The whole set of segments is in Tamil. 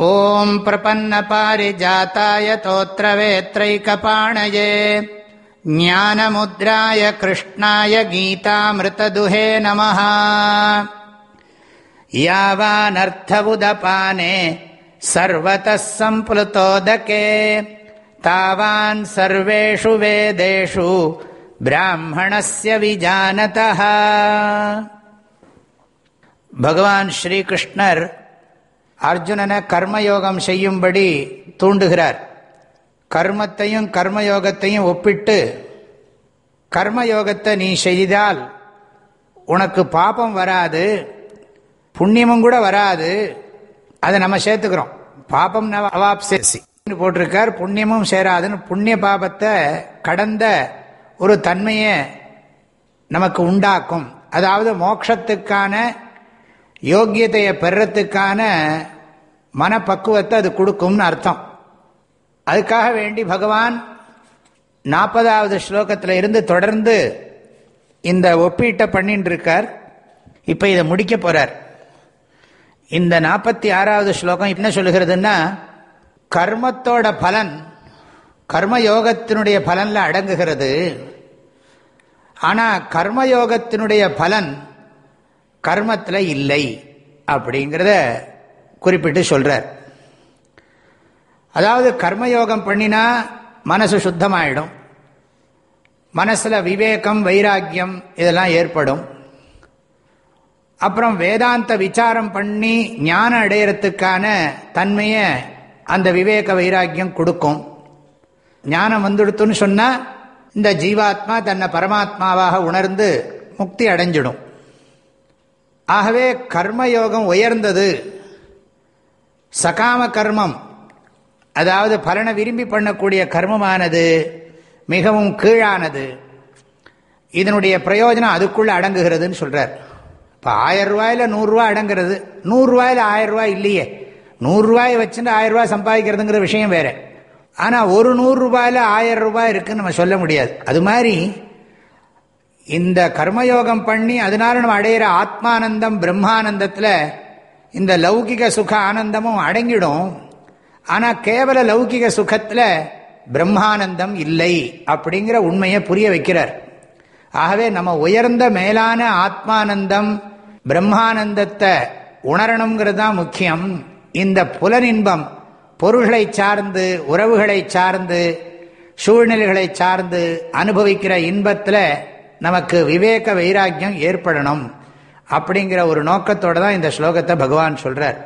ॐ प्रपन्नपारिजाताय तोत्रवेत्रैकपाणये ज्ञानमुद्राय कृष्णाय गीतामृतदुहे नमः। यावानर्थवुदपाने सर्वतः सम्प्लुतोदके तावान् सर्वेषु वेदेषु ब्राह्मणस्य विजानतः। भगवान् श्रीकृष्णर् அர்ஜுனனை கர்மயோகம் செய்யும்படி தூண்டுகிறார். கர்மத்தையும் கர்மயோகத்தையும் ஒப்பிட்டு கர்மயோகத்தை நீ செய்தால் உனக்கு பாபம் வராது புண்ணியமும் கூட வராது அதை நம்ம சேர்த்துக்கிறோம். பாபம் அவாப்சி போட்டிருக்கார் புண்ணியமும் சேராதுன்னு புண்ணிய பாபத்தை கடந்த ஒரு தன்மையை நமக்கு உண்டாக்கும். அதாவது மோட்சத்துக்கான யோக்கியத்தையை பெறத்துக்கான மனப்பக்குவத்தை அது கொடுக்கும்னு அர்த்தம். அதுக்காக வேண்டி பகவான் நாற்பதாவது ஸ்லோகத்தில் இருந்து தொடர்ந்து இந்த ஒப்பீட்டை பண்ணிட்டு இருக்கார் இப்போ இதை முடிக்க போகிறார் இந்த நாற்பத்தி ஆறாவது ஸ்லோகம் என்ன சொல்லுகிறதுன்னா கர்மத்தோட பலன் கர்மயோகத்தினுடைய பலனில் அடங்குகிறது. ஆனால் கர்மயோகத்தினுடைய பலன் கர்மத்தில் இல்லை அப்படிங்கிறத குறிப்பிட்டு சொல்கிறார் அதாவது கர்மயோகம் பண்ணினா மனசு சுத்தமாயிடும். மனசில் விவேகம் வைராக்கியம் இதெல்லாம் ஏற்படும். அப்புறம் வேதாந்த விசாரம் பண்ணி ஞானம் அடையிறதுக்கான தன்மையை அந்த விவேக வைராக்கியம் கொடுக்கும். ஞானம் வந்துடுத்துன்னு சொன்னால் இந்த ஜீவாத்மா தன்னை பரமாத்மாவாக உணர்ந்து முக்தி அடைஞ்சிடும். ஆகவே கர்மயோகம் உயர்ந்தது. சகாம கர்மம் அதாவது பலனை விரும்பி பண்ணக்கூடிய கர்மமானது மிகவும் கீழானது. இதனுடைய பிரயோஜனம் அதுக்குள்ள அடங்குகிறதுன்னு சொல்றார். இப்போ ஆயிரம் ரூபாயில் நூறுரூவா அடங்குறது. நூறுரூவாயில் ஆயிரம் ரூபாய் இல்லையே. நூறுரூவாய் வச்சுட்டு ஆயிரம் ரூபாய் சம்பாதிக்கிறதுங்கிற விஷயம் வேற. ஆனால் ஒரு நூறுரூபாயில் ஆயிரம் ரூபாய் இருக்குன்னு நம்ம சொல்ல முடியாது. அது மாதிரி இந்த கர்மயோகம் பண்ணி அதனால நம்ம அடையிற ஆத்மானந்தம் பிரம்மானந்தத்தில் இந்த லௌகிக சுக ஆனந்தமும் அடங்கிடும். ஆனால் கேவல லௌகிக சுகத்தில் பிரம்மானந்தம் இல்லை அப்படிங்கிற உண்மையை புரிய வைக்கிறார். ஆகவே நம்ம உயர்ந்த மேலான ஆத்மானந்தம் பிரம்மானந்தத்தை உணரணுங்கிறது தான் முக்கியம். இந்த புலனின்பம் பொருள்களை சார்ந்து உறவுகளை சார்ந்து சூழ்நிலைகளை சார்ந்து அனுபவிக்கிற இன்பத்தில் நமக்கு விவேக வைராக்கியம் ஏற்படணும் அப்படிங்கிற ஒரு நோக்கத்தோடு தான் இந்த ஸ்லோகத்தை பகவான் சொல்கிறார்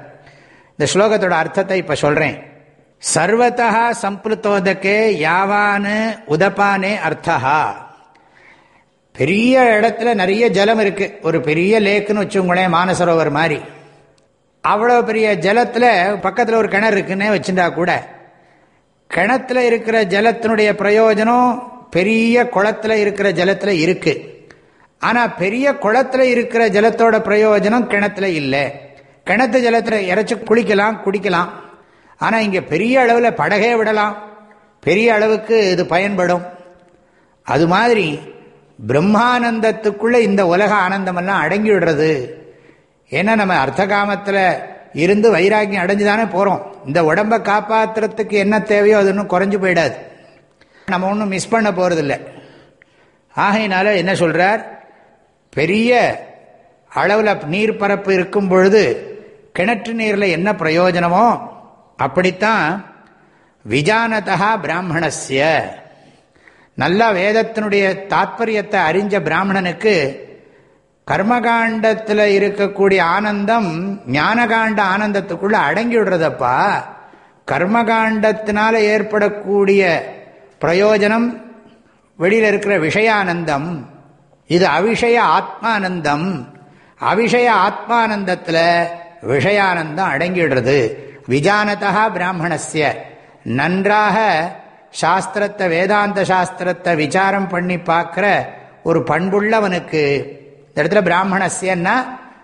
இந்த ஸ்லோகத்தோட அர்த்தத்தை இப்போ சொல்கிறேன் சர்வத்தா சம்புத்தோதக்கே யாவானு உதப்பானே அர்த்தா பெரிய இடத்துல நிறைய ஜலம் இருக்குது ஒரு பெரிய லேக்குன்னு வச்சுங்களேன் மானசரோவர் மாதிரி. அவ்வளோ பெரிய ஜலத்தில் பக்கத்தில் ஒரு கிணறு இருக்குன்னே வச்சுட்டா கூட கிணத்துல இருக்கிற ஜலத்தினுடைய பிரயோஜனம் பெரிய குளத்தில் இருக்கிற ஜலத்தில் இருக்கு. ஆனால் பெரிய குளத்தில் இருக்கிற ஜலத்தோட பிரயோஜனம் கிணத்துல இல்லை. கிணத்து ஜலத்தில் இறைச்சி குளிக்கலாம் குடிக்கலாம். ஆனால் இங்கே பெரிய அளவில் படகே விடலாம். பெரிய அளவுக்கு இது பயன்படும். அது மாதிரி பிரம்மானந்தத்துக்குள்ளே இந்த உலக ஆனந்தமெல்லாம் அடங்கி விடுறது. ஏன்னா நம்ம அர்த்த காமத்தில் இருந்து வைராக்கியம் அடைஞ்சு தானே போகிறோம் இந்த உடம்பை காப்பாற்றுறதுக்கு என்ன தேவையோ அது இன்னும் குறைஞ்சு போயிடாது. நம்ம ஒன்றும் மிஸ் பண்ண போகிறதில்ல ஆகையினால என்ன சொல்கிறார் பெரிய அளவில் நீர் பரப்பு இருக்கும் பொழுது கிணற்று நீரில் என்ன பிரயோஜனமோ? அப்படித்தான் விஜானதா பிராமணஸ்ய. நல்லா வேதத்தினுடைய தாத்பரியத்தை அறிஞ்ச பிராமணனுக்கு கர்மகாண்டத்தில் இருக்கக்கூடிய ஆனந்தம் ஞானகாண்ட ஆனந்தத்துக்குள்ளே அடங்கி விடுறதப்பா. கர்மகாண்டத்தினால ஏற்படக்கூடிய பிரயோஜனம் வெளியில் இருக்கிற விஷயானந்தம் இது அவிஷய ஆத்மானந்தம். அவிஷய ஆத்மானந்தத்தில் விஷயானந்தம் அடங்கிடுறது. விஜானதா பிராமணஸ்ய. நன்றாக சாஸ்திரத்தை வேதாந்த சாஸ்திரத்தை விசாரம் பண்ணி பார்க்குற ஒரு பண்புள்ளவனுக்கு இந்த இடத்துல பிராமணஸ்யன்னா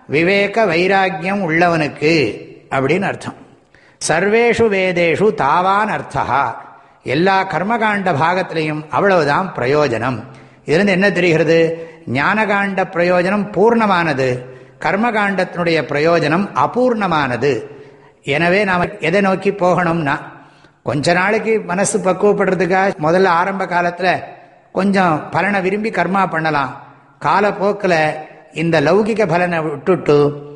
விவேக வைராக்கியம் உள்ளவனுக்கு அப்படின்னு அர்த்தம். சர்வேஷு வேதேஷு தாவான் அர்த்தா எல்லா கர்மகாண்ட பாகத்திலையும் அவ்வளவுதான் பிரயோஜனம். இதுலேருந்து என்ன தெரிகிறது? ஞானகாண்ட பிரயோஜனம் பூர்ணமானது. கர்மகாண்டத்தினுடைய பிரயோஜனம் அபூர்ணமானது. எனவே நாம் எதை நோக்கி போகணும்னா கொஞ்ச நாளைக்கு மனசு பக்குவப்படுறதுக்காக முதல்ல ஆரம்ப காலத்தில் கொஞ்சம் பலனை விரும்பி கர்மா பண்ணலாம். காலப்போக்கில் இந்த லௌகிக பலனை விட்டுட்டு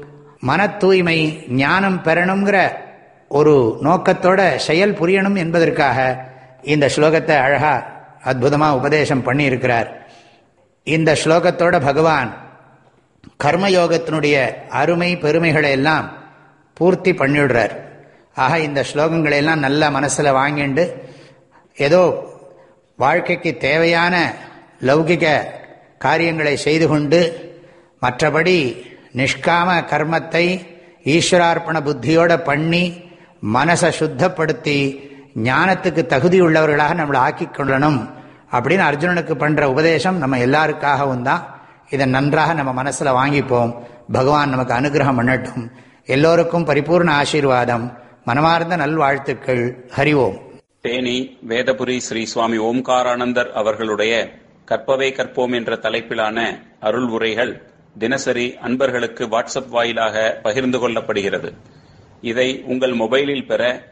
மன தூய்மை ஞானம் பெறணுங்கிற ஒரு நோக்கத்தோட செயல் புரியணும் என்பதற்காக இந்த ஸ்லோகத்தை அழகா அற்புதமாக உபதேசம் பண்ணியிருக்கிறார். இந்த ஸ்லோகத்தோட பகவான் கர்மயோகத்தினுடைய அருமை பெருமைகளை எல்லாம் பூர்த்தி பண்ணிவிடுறார் ஆக இந்த ஸ்லோகங்களை எல்லாம் நல்ல மனசில் வாங்கிண்டு ஏதோ வாழ்க்கைக்கு தேவையான லௌகிக காரியங்களை செய்து கொண்டு மற்றபடி நிஷ்காம கர்மத்தை ஈஸ்வரார்ப்பண புத்தியோட பண்ணி மனசை சுத்தப்படுத்தி ஞானத்துக்கு தகுதி உள்ளவர்களாக நம்மளை ஆக்கி கொள்ளணும் அப்படின்னு அர்ஜுனனுக்கு பண்ணுற உபதேசம் நம்ம எல்லாருக்காகவும் தான். இதை நன்றாக நம்ம மனசில் வாங்கிப்போம். பகவான் நமக்கு அனுகிரகம் பண்ணட்டும். எல்லோருக்கும் பரிபூர்ண ஆசீர்வாதம். மனமார்ந்த நல்வாழ்த்துக்கள். ஹரி ஓம். தேனி வேதபுரி ஸ்ரீ சுவாமி ஓம்காரானந்தர் அவர்களுடைய கற்பவை கற்போம் என்ற தலைப்பிலான அருள் உரைகள் தினசரி அன்பர்களுக்கு வாட்ஸ்அப் வாயிலாக பகிர்ந்து கொள்ளப்படுகிறது. இதை உங்கள் மொபைலில் பெற